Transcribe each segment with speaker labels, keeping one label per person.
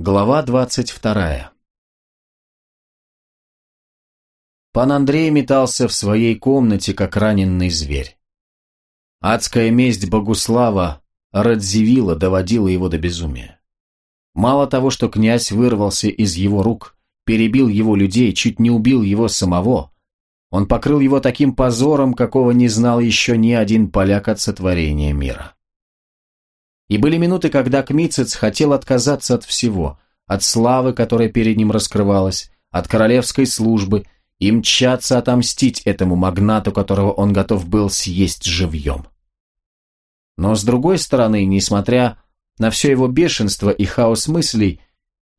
Speaker 1: Глава двадцать вторая Пан Андрей метался в своей комнате, как раненый зверь. Адская месть Богуслава Радзивилла доводила его до безумия. Мало того, что князь вырвался из его рук, перебил его людей, чуть не убил его самого, он покрыл его таким позором, какого не знал еще ни один поляк от сотворения мира. И были минуты, когда Кмицец хотел отказаться от всего, от славы, которая перед ним раскрывалась, от королевской службы, и мчаться отомстить этому магнату, которого он готов был съесть живьем. Но с другой стороны, несмотря на все его бешенство и хаос мыслей,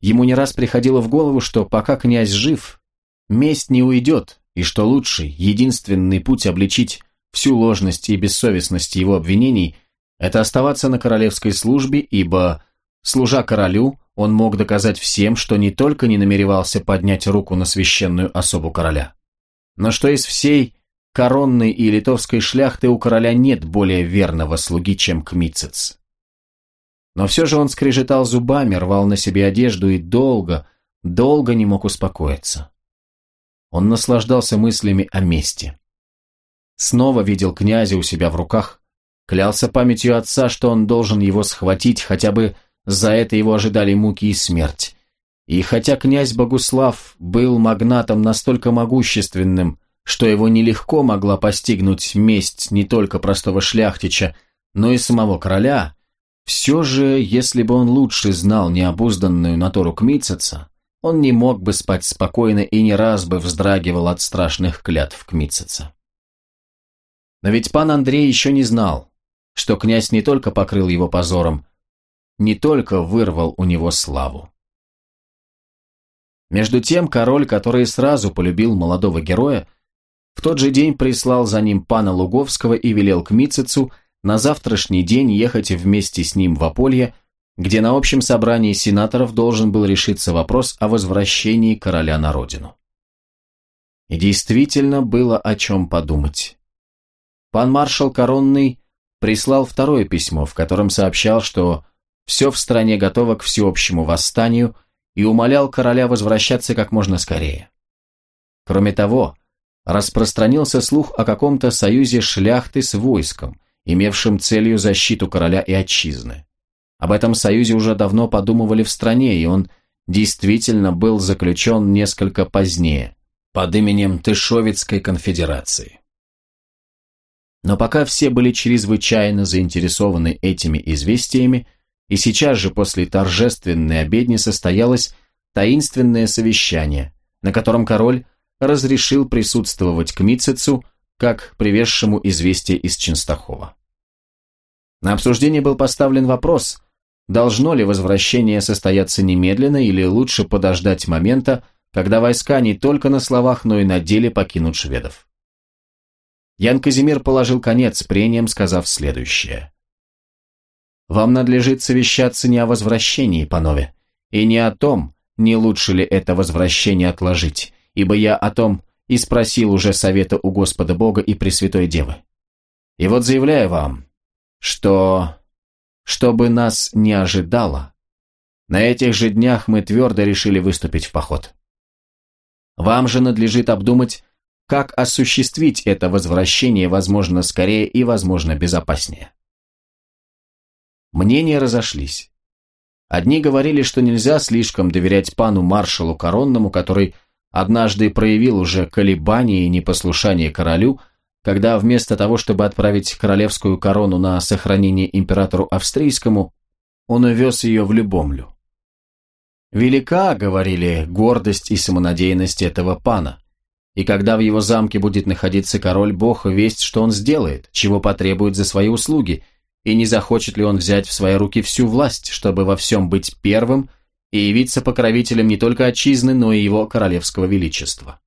Speaker 1: ему не раз приходило в голову, что пока князь жив, месть не уйдет, и что лучший, единственный путь обличить всю ложность и бессовестность его обвинений – это оставаться на королевской службе, ибо, служа королю, он мог доказать всем, что не только не намеревался поднять руку на священную особу короля, но что из всей коронной и литовской шляхты у короля нет более верного слуги, чем Кмицец. Но все же он скрежетал зубами, рвал на себе одежду и долго, долго не мог успокоиться. Он наслаждался мыслями о мести. Снова видел князя у себя в руках, Клялся памятью отца, что он должен его схватить, хотя бы за это его ожидали муки и смерть. И хотя князь Богуслав был магнатом настолько могущественным, что его нелегко могла постигнуть месть не только простого шляхтича, но и самого короля, все же, если бы он лучше знал необузданную натуру Кмитцеца, он не мог бы спать спокойно и не раз бы вздрагивал от страшных клятв Кмитцеца. Но ведь пан Андрей еще не знал, что князь не только покрыл его позором, не только вырвал у него славу. Между тем король, который сразу полюбил молодого героя, в тот же день прислал за ним пана Луговского и велел к Мицецу на завтрашний день ехать вместе с ним в Аполье, где на общем собрании сенаторов должен был решиться вопрос о возвращении короля на родину. И действительно было о чем подумать. Пан маршал Коронный прислал второе письмо, в котором сообщал, что все в стране готово к всеобщему восстанию и умолял короля возвращаться как можно скорее. Кроме того, распространился слух о каком-то союзе шляхты с войском, имевшим целью защиту короля и отчизны. Об этом союзе уже давно подумывали в стране, и он действительно был заключен несколько позднее, под именем Тышовицкой конфедерации. Но пока все были чрезвычайно заинтересованы этими известиями, и сейчас же после торжественной обедни состоялось таинственное совещание, на котором король разрешил присутствовать к Мицецу как привезшему известие из Ченстахова. На обсуждение был поставлен вопрос, должно ли возвращение состояться немедленно или лучше подождать момента, когда войска не только на словах, но и на деле покинут шведов. Ян Казимир положил конец прениям, сказав следующее. «Вам надлежит совещаться не о возвращении, панове, и не о том, не лучше ли это возвращение отложить, ибо я о том и спросил уже совета у Господа Бога и Пресвятой Девы. И вот заявляю вам, что, чтобы нас не ожидало, на этих же днях мы твердо решили выступить в поход. Вам же надлежит обдумать, как осуществить это возвращение возможно скорее и возможно безопаснее. Мнения разошлись. Одни говорили, что нельзя слишком доверять пану маршалу Коронному, который однажды проявил уже колебания и непослушание королю, когда вместо того, чтобы отправить королевскую корону на сохранение императору австрийскому, он увез ее в Любомлю. Велика, говорили, гордость и самонадеянность этого пана, и когда в его замке будет находиться король бог, весть, что он сделает, чего потребует за свои услуги, и не захочет ли он взять в свои руки всю власть, чтобы во всем быть первым и явиться покровителем не только отчизны, но и его королевского величества.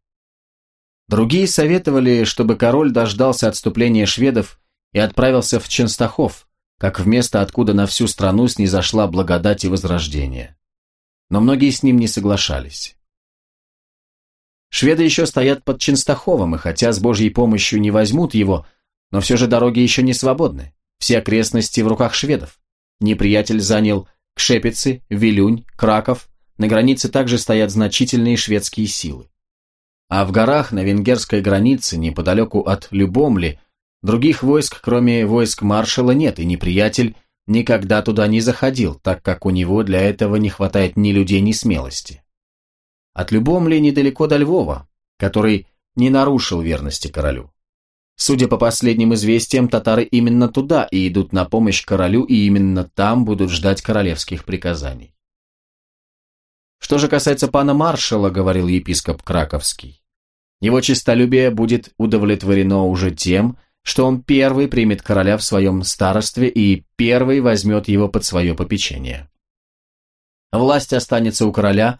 Speaker 1: Другие советовали, чтобы король дождался отступления шведов и отправился в Ченстахов, как в место, откуда на всю страну снизошла благодать и возрождение. Но многие с ним не соглашались. Шведы еще стоят под Ченстаховым, и хотя с Божьей помощью не возьмут его, но все же дороги еще не свободны. Все окрестности в руках шведов. Неприятель занял Кшепицы, Вилюнь, Краков, на границе также стоят значительные шведские силы. А в горах на венгерской границе, неподалеку от Любомли, других войск, кроме войск маршала, нет, и неприятель никогда туда не заходил, так как у него для этого не хватает ни людей, ни смелости. От Любомли недалеко до Львова, который не нарушил верности королю. Судя по последним известиям, татары именно туда и идут на помощь королю, и именно там будут ждать королевских приказаний. Что же касается пана маршала, говорил епископ Краковский, его честолюбие будет удовлетворено уже тем, что он первый примет короля в своем старостве и первый возьмет его под свое попечение. Власть останется у короля,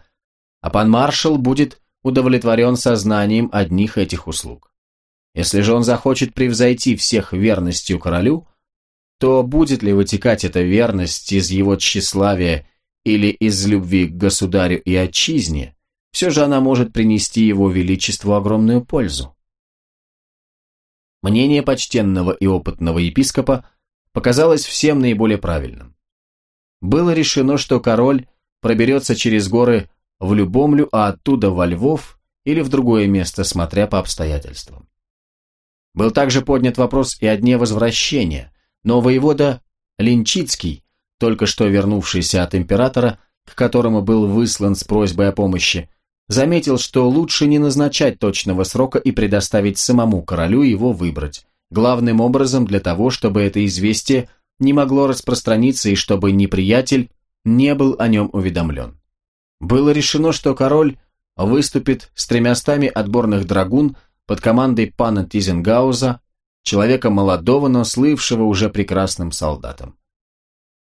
Speaker 1: а пан маршал будет удовлетворен сознанием одних этих услуг. Если же он захочет превзойти всех верностью королю, то будет ли вытекать эта верность из его тщеславия или из любви к государю и отчизне, все же она может принести его величеству огромную пользу. Мнение почтенного и опытного епископа показалось всем наиболее правильным. Было решено, что король проберется через горы в Любомлю, а оттуда во Львов или в другое место, смотря по обстоятельствам. Был также поднят вопрос и о дне возвращения, но воевода Линчицкий, только что вернувшийся от императора, к которому был выслан с просьбой о помощи, заметил, что лучше не назначать точного срока и предоставить самому королю его выбрать, главным образом для того, чтобы это известие не могло распространиться и чтобы неприятель не был о нем уведомлен. Было решено, что король выступит с тремястами отборных драгун под командой пана Тизенгауза, человека молодого, но слывшего уже прекрасным солдатом.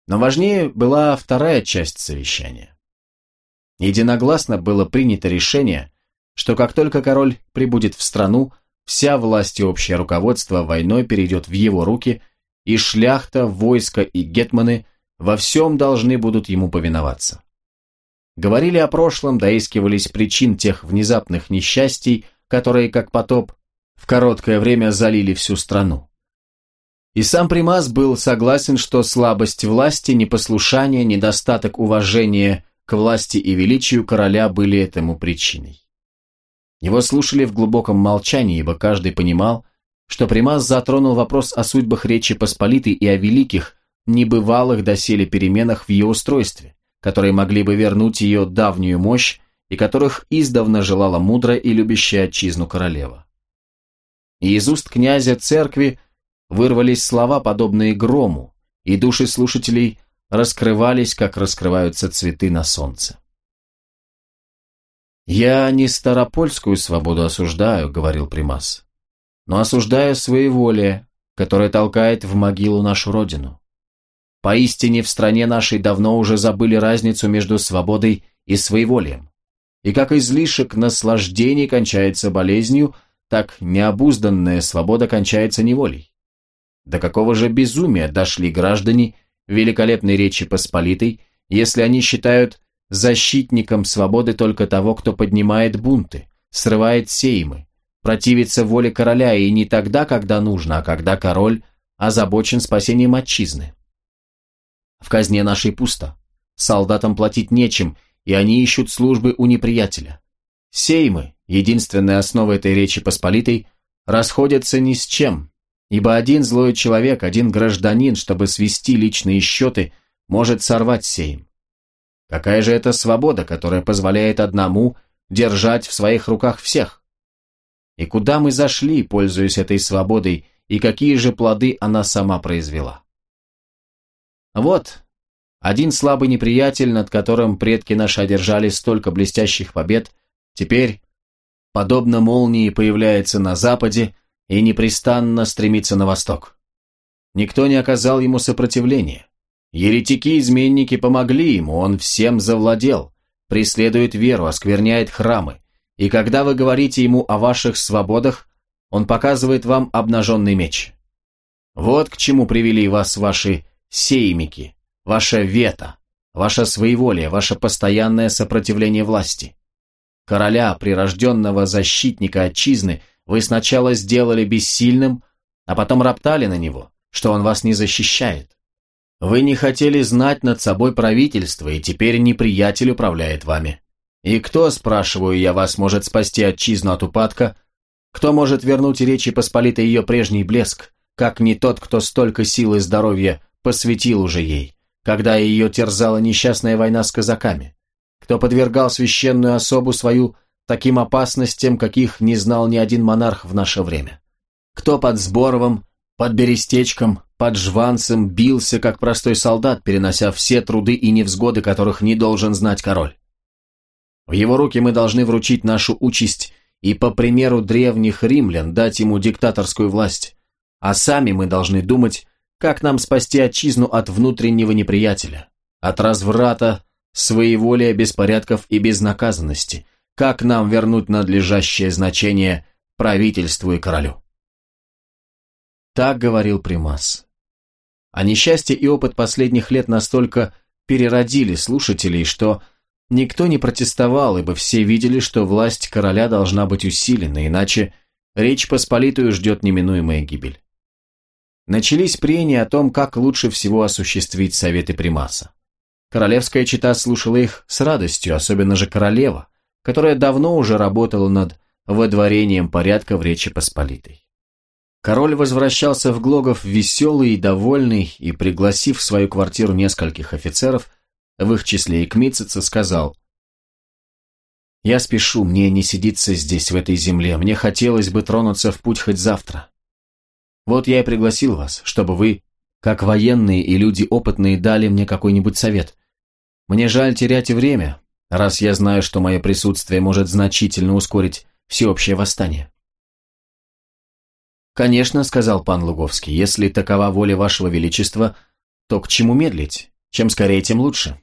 Speaker 1: Но важнее была вторая часть совещания. Единогласно было принято решение, что как только король прибудет в страну, вся власть и общее руководство войной перейдет в его руки, и шляхта, войско и гетманы во всем должны будут ему повиноваться. Говорили о прошлом, доискивались причин тех внезапных несчастий, которые, как потоп, в короткое время залили всю страну. И сам Примас был согласен, что слабость власти, непослушание, недостаток уважения к власти и величию короля были этому причиной. Его слушали в глубоком молчании, ибо каждый понимал, что Примас затронул вопрос о судьбах Речи Посполитой и о великих, небывалых доселе переменах в ее устройстве, которые могли бы вернуть ее давнюю мощь и которых издавна желала мудрая и любящая отчизну королева. И из уст князя церкви вырвались слова, подобные грому, и души слушателей раскрывались, как раскрываются цветы на солнце. «Я не старопольскую свободу осуждаю», — говорил Примас, «но осуждаю своеволие, которое толкает в могилу нашу родину. Поистине в стране нашей давно уже забыли разницу между свободой и своеволием. И как излишек наслаждений кончается болезнью, так необузданная свобода кончается неволей. До какого же безумия дошли граждане великолепной Речи Посполитой, если они считают защитником свободы только того, кто поднимает бунты, срывает сеймы, противится воле короля и не тогда, когда нужно, а когда король озабочен спасением отчизны. В казне нашей пусто, солдатам платить нечем, и они ищут службы у неприятеля. Сеймы, единственная основа этой Речи Посполитой, расходятся ни с чем, ибо один злой человек, один гражданин, чтобы свести личные счеты, может сорвать сейм. Какая же это свобода, которая позволяет одному держать в своих руках всех? И куда мы зашли, пользуясь этой свободой, и какие же плоды она сама произвела? Вот, один слабый неприятель, над которым предки наши одержали столько блестящих побед, теперь, подобно молнии, появляется на западе и непрестанно стремится на восток. Никто не оказал ему сопротивления. Еретики-изменники помогли ему, он всем завладел, преследует веру, оскверняет храмы, и когда вы говорите ему о ваших свободах, он показывает вам обнаженный меч. Вот к чему привели вас ваши сеймики, Ваше вето, ваше своеволие, ваше постоянное сопротивление власти. Короля, прирожденного защитника отчизны, вы сначала сделали бессильным, а потом роптали на него, что он вас не защищает. Вы не хотели знать над собой правительство, и теперь неприятель управляет вами. И кто, спрашиваю я вас, может спасти отчизну от упадка? Кто может вернуть Речи Посполитой ее прежний блеск, как не тот, кто столько сил и здоровья посвятил уже ей, когда ее терзала несчастная война с казаками? Кто подвергал священную особу свою таким опасностям, каких не знал ни один монарх в наше время? Кто под Сборовым, под Берестечком, под Жванцем бился, как простой солдат, перенося все труды и невзгоды, которых не должен знать король? В его руки мы должны вручить нашу участь и, по примеру древних римлян, дать ему диктаторскую власть. А сами мы должны думать, как нам спасти отчизну от внутреннего неприятеля, от разврата, своеволия, беспорядков и безнаказанности, как нам вернуть надлежащее значение правительству и королю. Так говорил Примас. А несчастье и опыт последних лет настолько переродили слушателей, что Никто не протестовал, ибо все видели, что власть короля должна быть усилена, иначе Речь Посполитую ждет неминуемая гибель. Начались прения о том, как лучше всего осуществить советы Примаса. Королевская чита слушала их с радостью, особенно же королева, которая давно уже работала над водворением порядка в Речи Посполитой. Король возвращался в Глогов веселый и довольный, и, пригласив в свою квартиру нескольких офицеров, в их числе и Кмитцица, сказал «Я спешу, мне не сидится здесь, в этой земле, мне хотелось бы тронуться в путь хоть завтра. Вот я и пригласил вас, чтобы вы, как военные и люди опытные, дали мне какой-нибудь совет. Мне жаль терять время, раз я знаю, что мое присутствие может значительно ускорить всеобщее восстание». «Конечно», — сказал пан Луговский, — «если такова воля вашего величества, то к чему медлить? Чем скорее, тем лучше.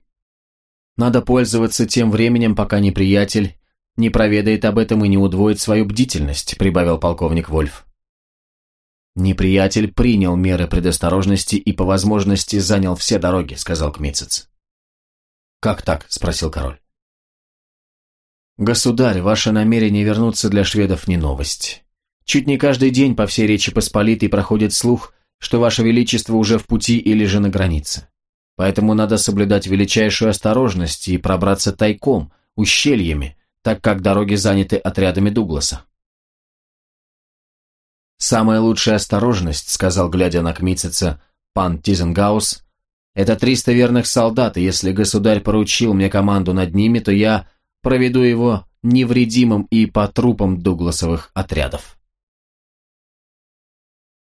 Speaker 1: Надо пользоваться тем временем, пока неприятель не проведает об этом и не удвоит свою бдительность», прибавил полковник Вольф. «Неприятель принял меры предосторожности и по возможности занял все дороги», сказал Кмицец. «Как так?» – спросил король. «Государь, ваше намерение вернуться для шведов не новость. Чуть не каждый день по всей Речи Посполитой проходит слух, что ваше величество уже в пути или же на границе. Поэтому надо соблюдать величайшую осторожность и пробраться тайком, ущельями, так как дороги заняты отрядами Дугласа. «Самая лучшая осторожность», — сказал, глядя на Кмитцица, пан Тизенгаус, — «это триста верных солдат, и если государь поручил мне команду над ними, то я проведу его невредимым и по трупам Дугласовых отрядов».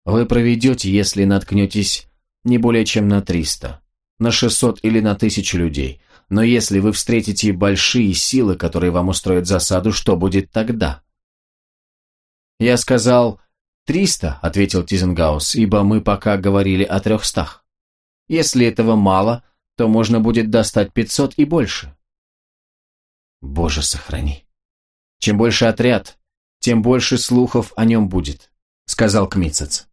Speaker 1: Вы проведете, если наткнетесь не более чем на триста на 600 или на 1000 людей. Но если вы встретите большие силы, которые вам устроят засаду, что будет тогда? Я сказал «триста», — ответил Тизенгаус, ибо мы пока говорили о трехстах. Если этого мало, то можно будет достать пятьсот и больше. Боже, сохрани. Чем больше отряд, тем больше слухов о нем будет, сказал Кмицец.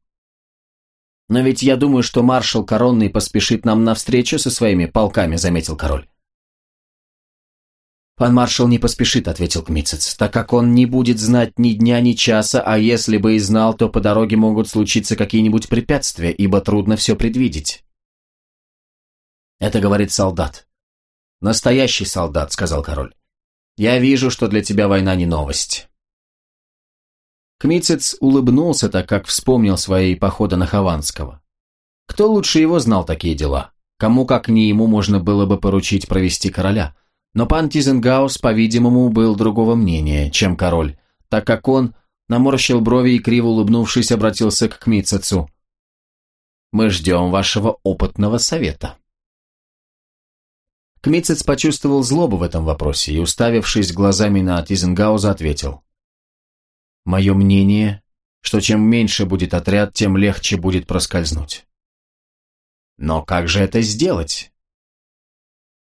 Speaker 1: «Но ведь я думаю, что маршал Коронный поспешит нам навстречу со своими полками», — заметил король. «Пан маршал не поспешит», — ответил Кмицец, «так как он не будет знать ни дня, ни часа, а если бы и знал, то по дороге могут случиться какие-нибудь препятствия, ибо трудно все предвидеть». «Это говорит солдат». «Настоящий солдат», — сказал король. «Я вижу, что для тебя война не новость. Кмицец улыбнулся, так как вспомнил свои походы на Хованского. Кто лучше его знал такие дела? Кому, как не ему, можно было бы поручить провести короля? Но пан Тизенгаус, по-видимому, был другого мнения, чем король, так как он наморщил брови и, криво улыбнувшись, обратился к Кмицецу. «Мы ждем вашего опытного совета». Кмицец почувствовал злобу в этом вопросе и, уставившись глазами на Тизенгауза, ответил. Мое мнение, что чем меньше будет отряд, тем легче будет проскользнуть. Но как же это сделать?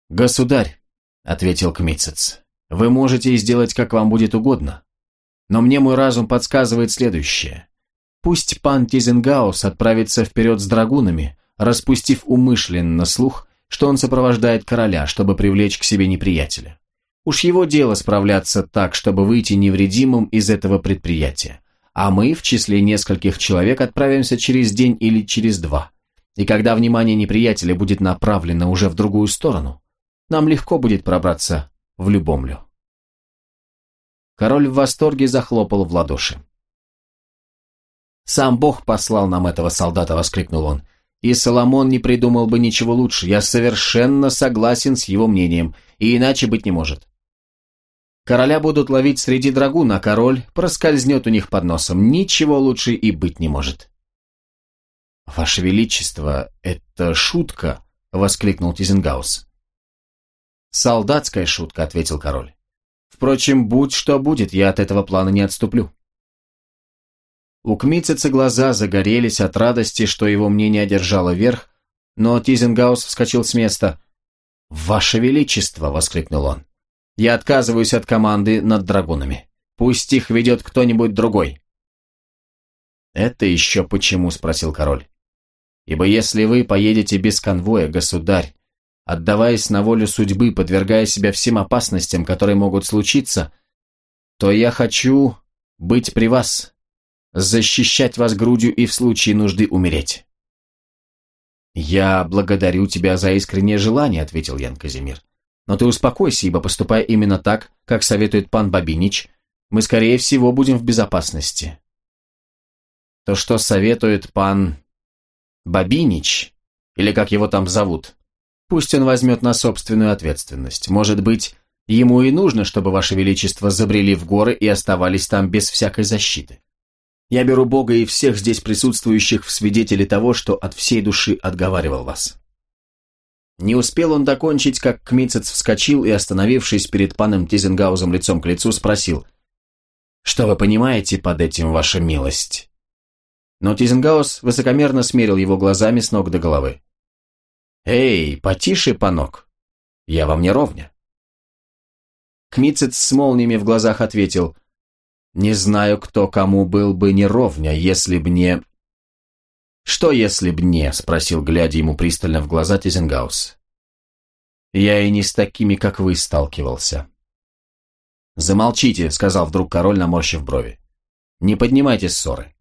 Speaker 1: Государь, ответил Кмитцец, вы можете сделать, как вам будет угодно. Но мне мой разум подсказывает следующее. Пусть пан Тизенгаус отправится вперед с драгунами, распустив умышленно слух, что он сопровождает короля, чтобы привлечь к себе неприятеля. Уж его дело справляться так, чтобы выйти невредимым из этого предприятия. А мы в числе нескольких человек отправимся через день или через два. И когда внимание неприятеля будет направлено уже в другую сторону, нам легко будет пробраться в Любомлю. Король в восторге захлопал в ладоши. «Сам Бог послал нам этого солдата!» — воскликнул он. «И Соломон не придумал бы ничего лучше. Я совершенно согласен с его мнением, и иначе быть не может. Короля будут ловить среди драгун, а король проскользнет у них под носом. Ничего лучше и быть не может». «Ваше Величество, это шутка!» — воскликнул Тизенгаус. «Солдатская шутка», — ответил король. Впрочем, будь что будет, я от этого плана не отступлю. У Кмитцица глаза загорелись от радости, что его мнение одержало верх, но Тизенгаус вскочил с места. «Ваше Величество!» — воскликнул он. «Я отказываюсь от команды над драгунами. Пусть их ведет кто-нибудь другой». «Это еще почему?» — спросил король. «Ибо если вы поедете без конвоя, государь, отдаваясь на волю судьбы, подвергая себя всем опасностям, которые могут случиться, то я хочу быть при вас, защищать вас грудью и в случае нужды умереть. «Я благодарю тебя за искреннее желание», — ответил Ян Казимир. «Но ты успокойся, ибо поступая именно так, как советует пан Бабинич, мы, скорее всего, будем в безопасности». «То, что советует пан Бабинич, или как его там зовут, Пусть он возьмет на собственную ответственность. Может быть, ему и нужно, чтобы Ваше Величество забрели в горы и оставались там без всякой защиты. Я беру Бога и всех здесь присутствующих в свидетели того, что от всей души отговаривал вас». Не успел он докончить, как Кмицец вскочил и, остановившись перед паном Тизенгаузом лицом к лицу, спросил, «Что вы понимаете под этим, ваша милость?» Но Тизенгаус высокомерно смерил его глазами с ног до головы. «Эй, потише, панок! Я вам не ровня!» Кмицец с молниями в глазах ответил, «Не знаю, кто кому был бы не ровня, если б не...» «Что если б не?» — спросил, глядя ему пристально в глаза Тизенгаус. «Я и не с такими, как вы, сталкивался». «Замолчите», — сказал вдруг король, наморщив брови. «Не поднимайте ссоры.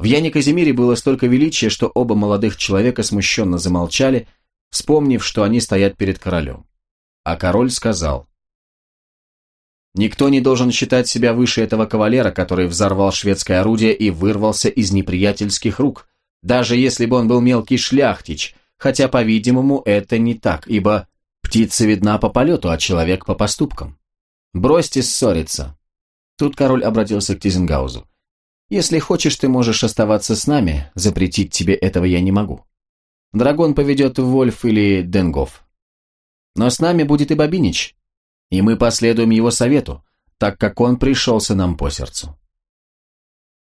Speaker 1: В Яне Казимире было столько величия, что оба молодых человека смущенно замолчали, вспомнив, что они стоят перед королем. А король сказал, «Никто не должен считать себя выше этого кавалера, который взорвал шведское орудие и вырвался из неприятельских рук, даже если бы он был мелкий шляхтич, хотя, по-видимому, это не так, ибо птица видна по полету, а человек по поступкам. Бросьте ссориться». Тут король обратился к Тизенгаузу. Если хочешь, ты можешь оставаться с нами, запретить тебе этого я не могу. Драгон поведет Вольф или Денгов. Но с нами будет и Бабинич, и мы последуем его совету, так как он пришелся нам по сердцу.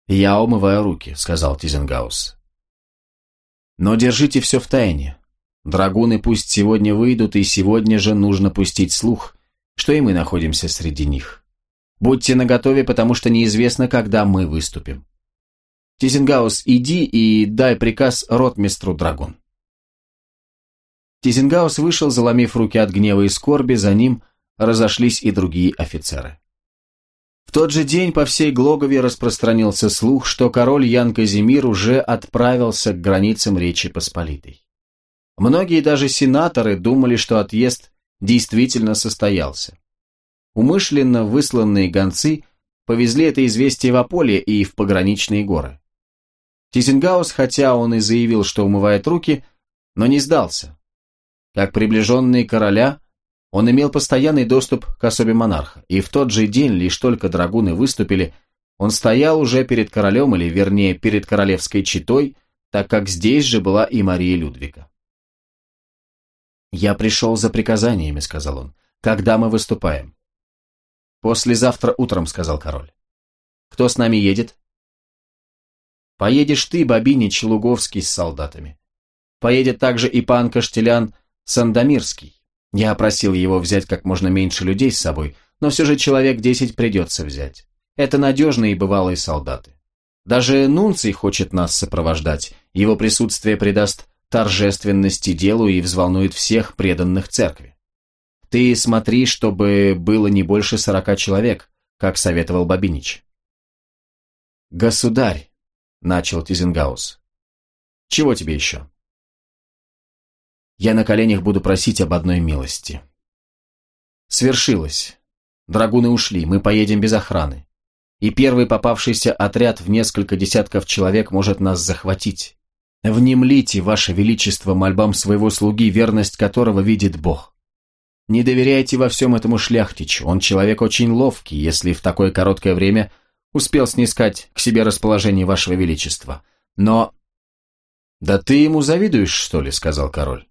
Speaker 1: «Я умываю руки», — сказал Тизенгаус. «Но держите все в тайне. Драгуны пусть сегодня выйдут, и сегодня же нужно пустить слух, что и мы находимся среди них. Будьте наготове, потому что неизвестно, когда мы выступим. Тизенгаус, иди и дай приказ ротмистру Драгун. Тизенгаус вышел, заломив руки от гнева и скорби, за ним разошлись и другие офицеры. В тот же день по всей Глогове распространился слух, что король Ян Казимир уже отправился к границам Речи Посполитой. Многие даже сенаторы думали, что отъезд действительно состоялся. Умышленно высланные гонцы повезли это известие в Аполье и в пограничные горы. Тизенгаус, хотя он и заявил, что умывает руки, но не сдался. Как приближенный короля, он имел постоянный доступ к особе монарха, и в тот же день, лишь только драгуны выступили, он стоял уже перед королем, или вернее, перед королевской четой, так как здесь же была и Мария Людвига. «Я пришел за приказаниями», — сказал он. «Когда мы выступаем?» «Послезавтра утром», — сказал король. «Кто с нами едет?» «Поедешь ты, Бабинич Луговский, с солдатами. Поедет также и пан Каштелян Сандомирский. Я просил его взять как можно меньше людей с собой, но все же человек десять придется взять. Это надежные и бывалые солдаты. Даже Нунций хочет нас сопровождать, его присутствие придаст торжественности делу и взволнует всех преданных церкви. Ты смотри, чтобы было не больше сорока человек, как советовал Бабинич. Государь, начал Тизенгаус. Чего тебе еще? Я на коленях буду просить об одной милости. Свершилось. Драгуны ушли, мы поедем без охраны. И первый попавшийся отряд в несколько десятков человек может нас захватить. Внемлите, Ваше Величество, мольбам своего слуги, верность которого видит Бог. Не доверяйте во всем этому шляхтичу, он человек очень ловкий, если в такое короткое время успел снискать к себе расположение Вашего Величества. Но «Да ты ему завидуешь, что ли?» — сказал король.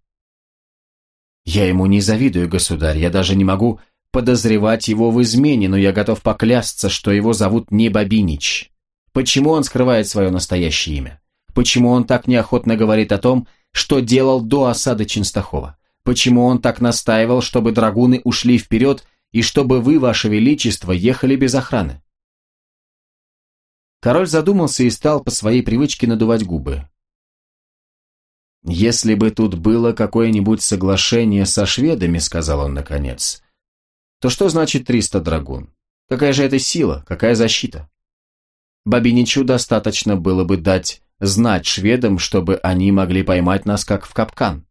Speaker 1: «Я ему не завидую, государь, я даже не могу подозревать его в измене, но я готов поклясться, что его зовут не Бабинич. Почему он скрывает свое настоящее имя? Почему он так неохотно говорит о том, что делал до осады Ченстахова? Почему он так настаивал, чтобы драгуны ушли вперед и чтобы вы, ваше величество, ехали без охраны?» Король задумался и стал по своей привычке надувать губы. «Если бы тут было какое-нибудь соглашение со шведами, — сказал он наконец, — то что значит триста драгун? Какая же это сила, какая защита? Бабиничу достаточно было бы дать знать шведам, чтобы они могли поймать нас как в капкан.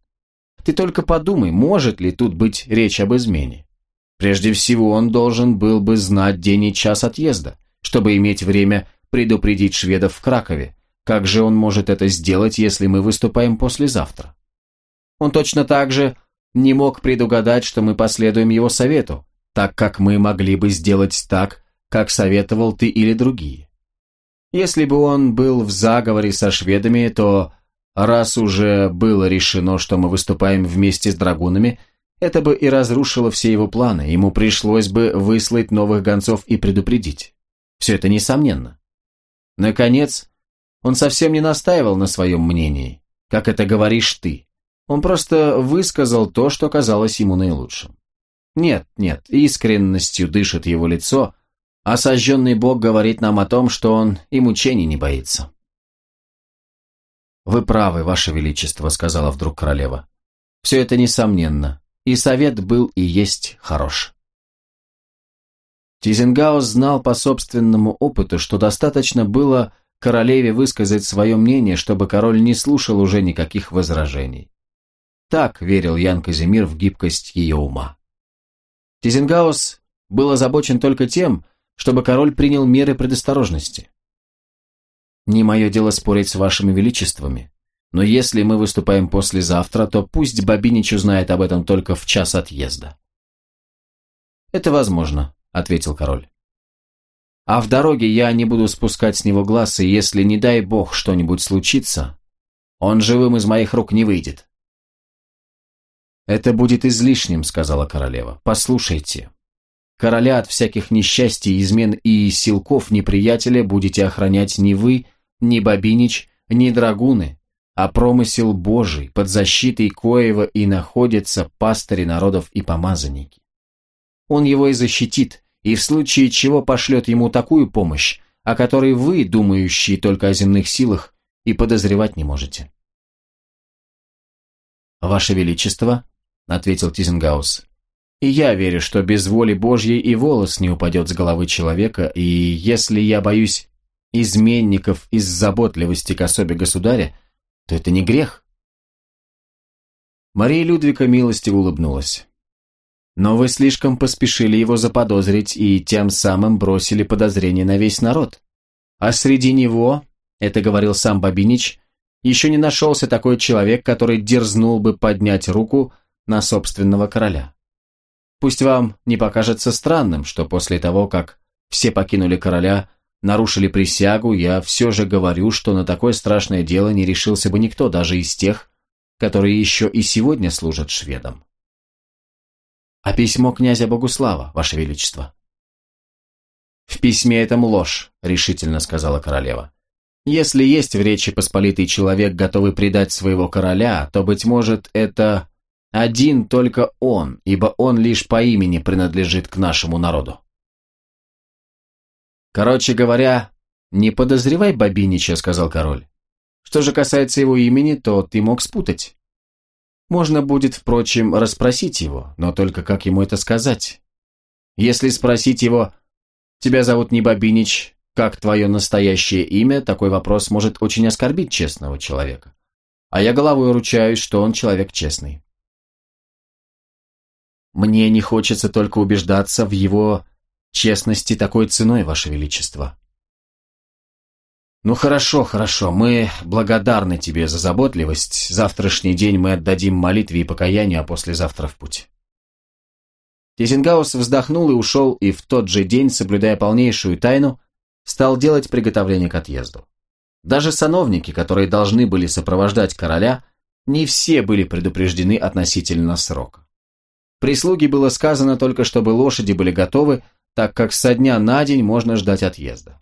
Speaker 1: Ты только подумай, может ли тут быть речь об измене? Прежде всего, он должен был бы знать день и час отъезда, чтобы иметь время предупредить шведов в Кракове, как же он может это сделать, если мы выступаем послезавтра? Он точно так же не мог предугадать, что мы последуем его совету, так как мы могли бы сделать так, как советовал ты или другие. Если бы он был в заговоре со шведами, то раз уже было решено, что мы выступаем вместе с драгунами, это бы и разрушило все его планы, ему пришлось бы выслать новых гонцов и предупредить. Все это несомненно. Наконец, он совсем не настаивал на своем мнении, как это говоришь ты. Он просто высказал то, что казалось ему наилучшим. Нет, нет, искренностью дышит его лицо, а сожженный бог говорит нам о том, что он и мучений не боится. «Вы правы, Ваше Величество», — сказала вдруг королева. «Все это несомненно, и совет был и есть хорош». Тизенгаус знал по собственному опыту, что достаточно было королеве высказать свое мнение, чтобы король не слушал уже никаких возражений. Так верил Ян Казимир в гибкость ее ума. Тизенгаус был озабочен только тем, чтобы король принял меры предосторожности. «Не мое дело спорить с вашими величествами, но если мы выступаем послезавтра, то пусть Бабинич узнает об этом только в час отъезда». «Это возможно», — ответил король. А в дороге я не буду спускать с него глаз, и если, не дай бог, что-нибудь случится, он живым из моих рук не выйдет. «Это будет излишним», — сказала королева. «Послушайте. Короля от всяких несчастий, измен и силков неприятеля будете охранять не вы, не Бабинич, не Драгуны, а промысел Божий, под защитой коего и находятся пастыри народов и помазанники. Он его и защитит, и в случае чего пошлет ему такую помощь, о которой вы, думающие только о земных силах, и подозревать не можете. «Ваше Величество», — ответил Тизенгаус, — «и я верю, что без воли Божьей и волос не упадет с головы человека, и если я боюсь изменников из заботливости к особе государя, то это не грех». Мария Людвика милостиво улыбнулась. Но вы слишком поспешили его заподозрить и тем самым бросили подозрение на весь народ. А среди него, это говорил сам Бабинич, еще не нашелся такой человек, который дерзнул бы поднять руку на собственного короля. Пусть вам не покажется странным, что после того, как все покинули короля, нарушили присягу, я все же говорю, что на такое страшное дело не решился бы никто, даже из тех, которые еще и сегодня служат шведам а письмо князя Богуслава, ваше величество». «В письме этом ложь», — решительно сказала королева. «Если есть в Речи Посполитый человек, готовый предать своего короля, то, быть может, это один только он, ибо он лишь по имени принадлежит к нашему народу». «Короче говоря, не подозревай Бабинича», — сказал король. «Что же касается его имени, то ты мог спутать. Можно будет, впрочем, расспросить его, но только как ему это сказать? Если спросить его «Тебя зовут не Бабинич, как твое настоящее имя?» такой вопрос может очень оскорбить честного человека. а я головой ручаюсь, что он человек честный. Мне не хочется только убеждаться в его честности такой ценой, Ваше Величество. Ну хорошо, хорошо, мы благодарны тебе за заботливость. Завтрашний день мы отдадим молитве и покаянию, а послезавтра в путь. Тизенгаус вздохнул и ушел, и в тот же день, соблюдая полнейшую тайну, стал делать приготовление к отъезду. Даже сановники, которые должны были сопровождать короля, не все были предупреждены относительно срока. Прислуге было сказано только, чтобы лошади были готовы, так как со дня на день можно ждать отъезда.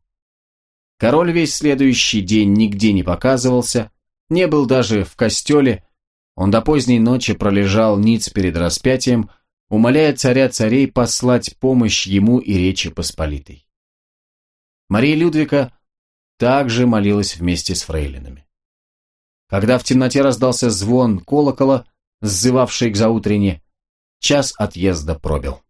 Speaker 1: Король весь следующий день нигде не показывался, не был даже в костеле, он до поздней ночи пролежал ниц перед распятием, умоляя царя царей послать помощь ему и Речи Посполитой. Мария Людвика также молилась вместе с фрейлинами. Когда в темноте раздался звон колокола, сзывавший к заутрене, час отъезда пробил.